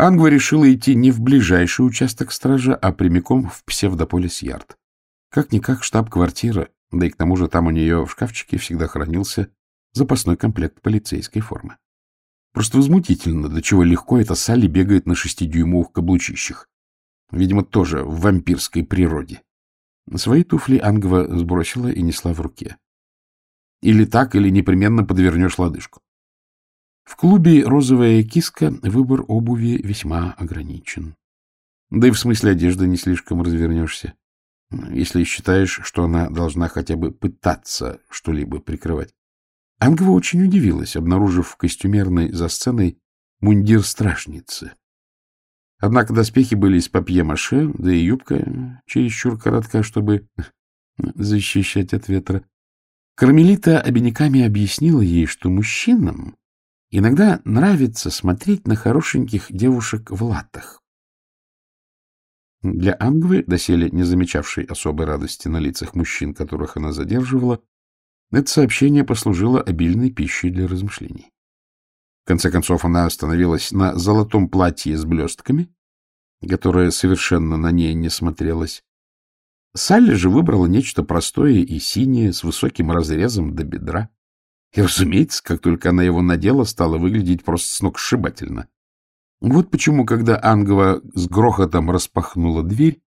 Ангва решила идти не в ближайший участок стража, а прямиком в псевдополис-ярд. Как-никак штаб-квартира, да и к тому же там у нее в шкафчике всегда хранился запасной комплект полицейской формы. Просто возмутительно, до чего легко эта Салли бегает на шестидюймовых каблучищах. Видимо, тоже в вампирской природе. Свои туфли Ангва сбросила и несла в руке. Или так, или непременно подвернешь лодыжку. В клубе «Розовая киска» выбор обуви весьма ограничен. Да и в смысле одежды не слишком развернешься, если считаешь, что она должна хотя бы пытаться что-либо прикрывать. Ангва очень удивилась, обнаружив в костюмерной за сценой мундир страшницы. Однако доспехи были из папье-маше, да и юбка чересчур коротка, чтобы защищать от ветра. Кармелита обиняками объяснила ей, что мужчинам иногда нравится смотреть на хорошеньких девушек в латах. Для Ангвы, доселе не замечавшей особой радости на лицах мужчин, которых она задерживала, это сообщение послужило обильной пищей для размышлений. В конце концов, она остановилась на золотом платье с блестками, которое совершенно на ней не смотрелось. Салли же выбрала нечто простое и синее, с высоким разрезом до бедра. И, разумеется, как только она его надела, стала выглядеть просто сногсшибательно. Вот почему, когда Ангова с грохотом распахнула дверь,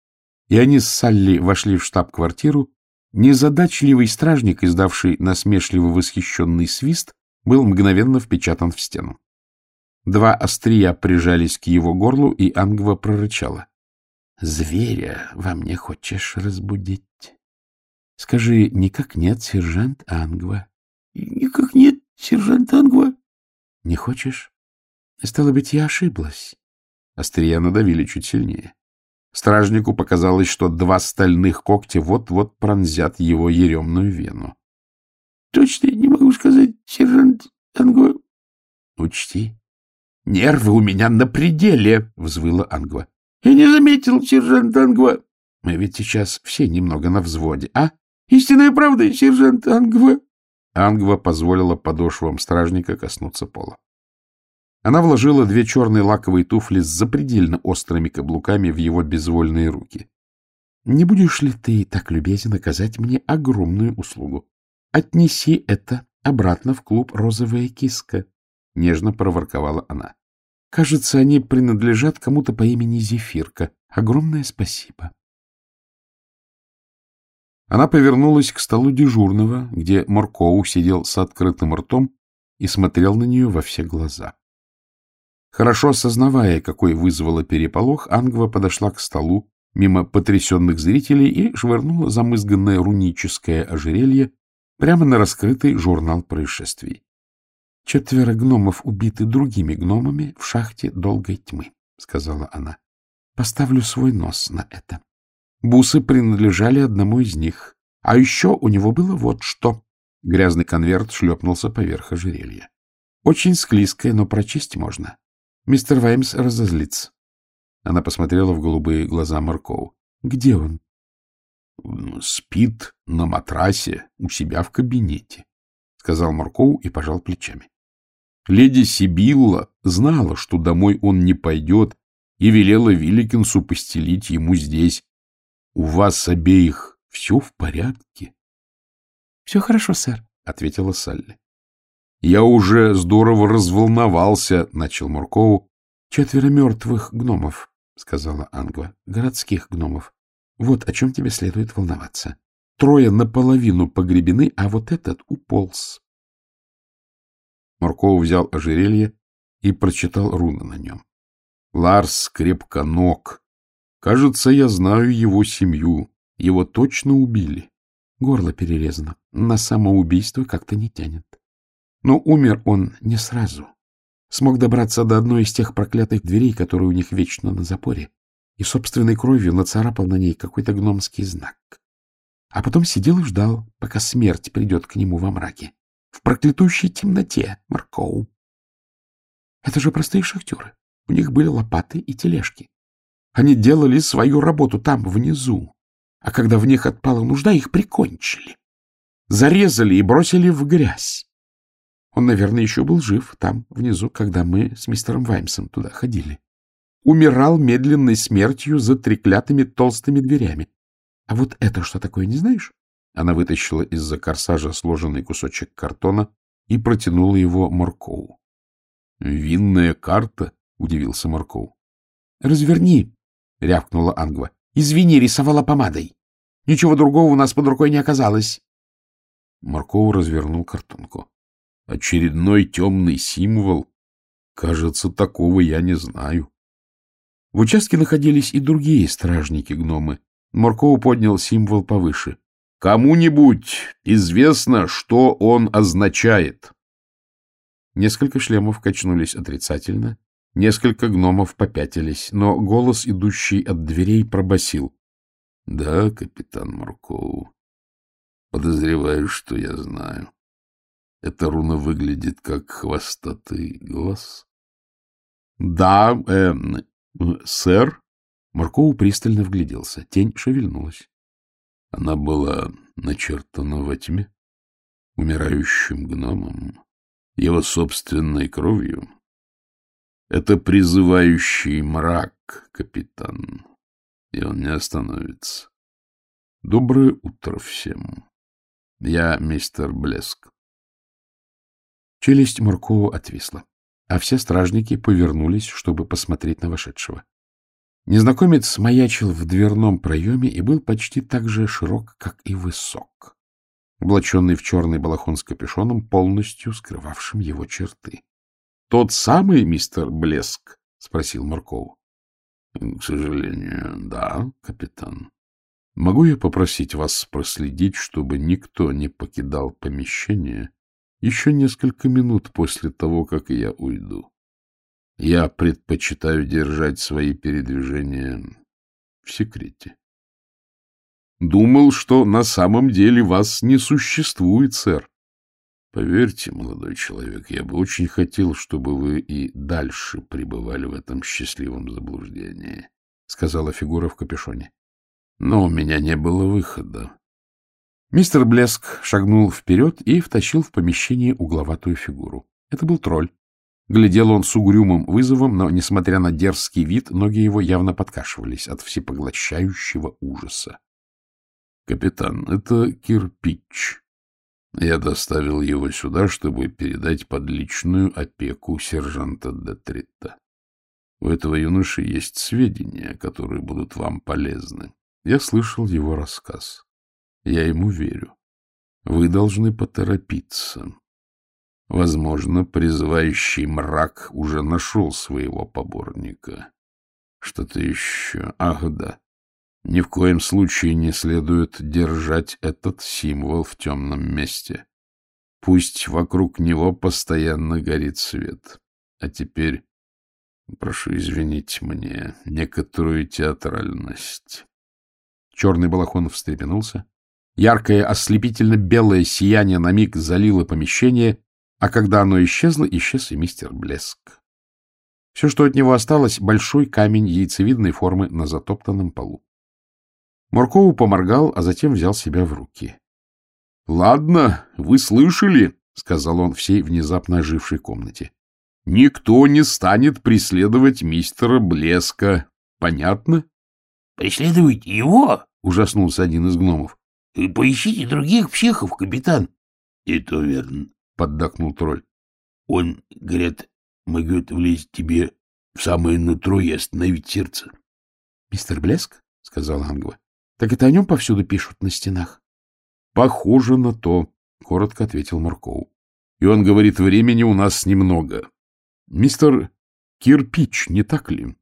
и они с Салли вошли в штаб-квартиру, Незадачливый стражник, издавший насмешливо восхищенный свист, был мгновенно впечатан в стену. Два острия прижались к его горлу, и Ангва прорычала. — Зверя во мне хочешь разбудить? — Скажи, никак нет, сержант Ангва? — Никак нет, сержант Ангва. — Не хочешь? Стало быть, я ошиблась. Острия надавили чуть сильнее. Стражнику показалось, что два стальных когтя вот-вот пронзят его еремную вену. — Точно не могу сказать, сержант Ангва. — Учти, нервы у меня на пределе, — взвыла Ангва. — Я не заметил, сержант Ангва. — Мы ведь сейчас все немного на взводе, а? — Истинная правда, сержант Ангва. Ангва позволила подошвам стражника коснуться пола. Она вложила две черные лаковые туфли с запредельно острыми каблуками в его безвольные руки. — Не будешь ли ты так любезен оказать мне огромную услугу? Отнеси это обратно в клуб «Розовая киска», — нежно проворковала она. — Кажется, они принадлежат кому-то по имени Зефирка. Огромное спасибо. Она повернулась к столу дежурного, где Моркоу сидел с открытым ртом и смотрел на нее во все глаза. Хорошо осознавая, какой вызвало переполох, Ангва подошла к столу мимо потрясенных зрителей и швырнула замызганное руническое ожерелье прямо на раскрытый журнал происшествий. — Четверо гномов убиты другими гномами в шахте долгой тьмы, — сказала она. — Поставлю свой нос на это. Бусы принадлежали одному из них. А еще у него было вот что. Грязный конверт шлепнулся поверх ожерелья. Очень склизкое, но прочесть можно. Мистер Ваймс разозлится. Она посмотрела в голубые глаза Маркоу. — Где он? — Спит на матрасе у себя в кабинете, — сказал Маркоу и пожал плечами. Леди Сибилла знала, что домой он не пойдет, и велела Вилликинсу постелить ему здесь. — У вас обеих все в порядке? — Все хорошо, сэр, — ответила Салли. Я уже здорово разволновался, — начал Муркову. — Четверо мертвых гномов, — сказала Ангва, — городских гномов. Вот о чем тебе следует волноваться. Трое наполовину погребены, а вот этот уполз. Мурков взял ожерелье и прочитал руны на нем. Ларс крепко ног. Кажется, я знаю его семью. Его точно убили. Горло перерезано. На самоубийство как-то не тянет. Но умер он не сразу. Смог добраться до одной из тех проклятых дверей, которые у них вечно на запоре, и собственной кровью нацарапал на ней какой-то гномский знак. А потом сидел и ждал, пока смерть придет к нему во мраке. В проклятущей темноте, Маркоу. Это же простые шахтеры. У них были лопаты и тележки. Они делали свою работу там, внизу. А когда в них отпала нужда, их прикончили. Зарезали и бросили в грязь. Он, наверное, еще был жив там, внизу, когда мы с мистером Ваймсом туда ходили. умирал медленной смертью за треклятыми толстыми дверями. А вот это что такое, не знаешь? Она вытащила из-за корсажа сложенный кусочек картона и протянула его Маркову. — Винная карта? — удивился Марков. — Разверни, — рявкнула Ангва. — Извини, рисовала помадой. Ничего другого у нас под рукой не оказалось. Марков развернул картонку. Очередной темный символ. Кажется, такого я не знаю. В участке находились и другие стражники-гномы. Марков поднял символ повыше. Кому-нибудь известно, что он означает? Несколько шлемов качнулись отрицательно, несколько гномов попятились, но голос, идущий от дверей, пробасил. — Да, капитан Марков, подозреваю, что я знаю. Эта руна выглядит как хвостатый глаз. — Да, э, сэр. Марков пристально вгляделся. Тень шевельнулась. Она была начертана во тьме, умирающим гномом, его собственной кровью. Это призывающий мрак, капитан, и он не остановится. Доброе утро всем. Я мистер Блеск. Челюсть Муркова отвисла, а все стражники повернулись, чтобы посмотреть на вошедшего. Незнакомец маячил в дверном проеме и был почти так же широк, как и высок, облаченный в черный балахон с капюшоном, полностью скрывавшим его черты. — Тот самый мистер Блеск? — спросил Марков. — К сожалению, да, капитан. Могу я попросить вас проследить, чтобы никто не покидал помещение еще несколько минут после того, как я уйду. Я предпочитаю держать свои передвижения в секрете. Думал, что на самом деле вас не существует, сэр. Поверьте, молодой человек, я бы очень хотел, чтобы вы и дальше пребывали в этом счастливом заблуждении, — сказала фигура в капюшоне. Но у меня не было выхода. Мистер Блеск шагнул вперед и втащил в помещение угловатую фигуру. Это был тролль. Глядел он с угрюмым вызовом, но, несмотря на дерзкий вид, ноги его явно подкашивались от всепоглощающего ужаса. — Капитан, это кирпич. Я доставил его сюда, чтобы передать под личную опеку сержанта Детрита. У этого юноши есть сведения, которые будут вам полезны. Я слышал его рассказ. Я ему верю. Вы должны поторопиться. Возможно, призывающий мрак уже нашел своего поборника. Что-то еще. Ах, да. Ни в коем случае не следует держать этот символ в темном месте. Пусть вокруг него постоянно горит свет. А теперь, прошу извинить мне, некоторую театральность. Черный балахон встрепенулся, Яркое, ослепительно-белое сияние на миг залило помещение, а когда оно исчезло, исчез и мистер Блеск. Все, что от него осталось, — большой камень яйцевидной формы на затоптанном полу. Моркову поморгал, а затем взял себя в руки. — Ладно, вы слышали, — сказал он всей внезапно ожившей комнате. — Никто не станет преследовать мистера Блеска. Понятно? — Преследовать его? — ужаснулся один из гномов. — Поищите других психов, капитан. — И то верно, — поддакнул тролль. — Он, говорят, могет влезть тебе в самое нутро и остановить сердце. — Мистер Блеск? — сказал Ангва. — Так это о нем повсюду пишут на стенах. — Похоже на то, — коротко ответил Марков. — И он говорит, времени у нас немного. Мистер Кирпич, не так ли?